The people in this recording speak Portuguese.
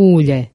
Ulha.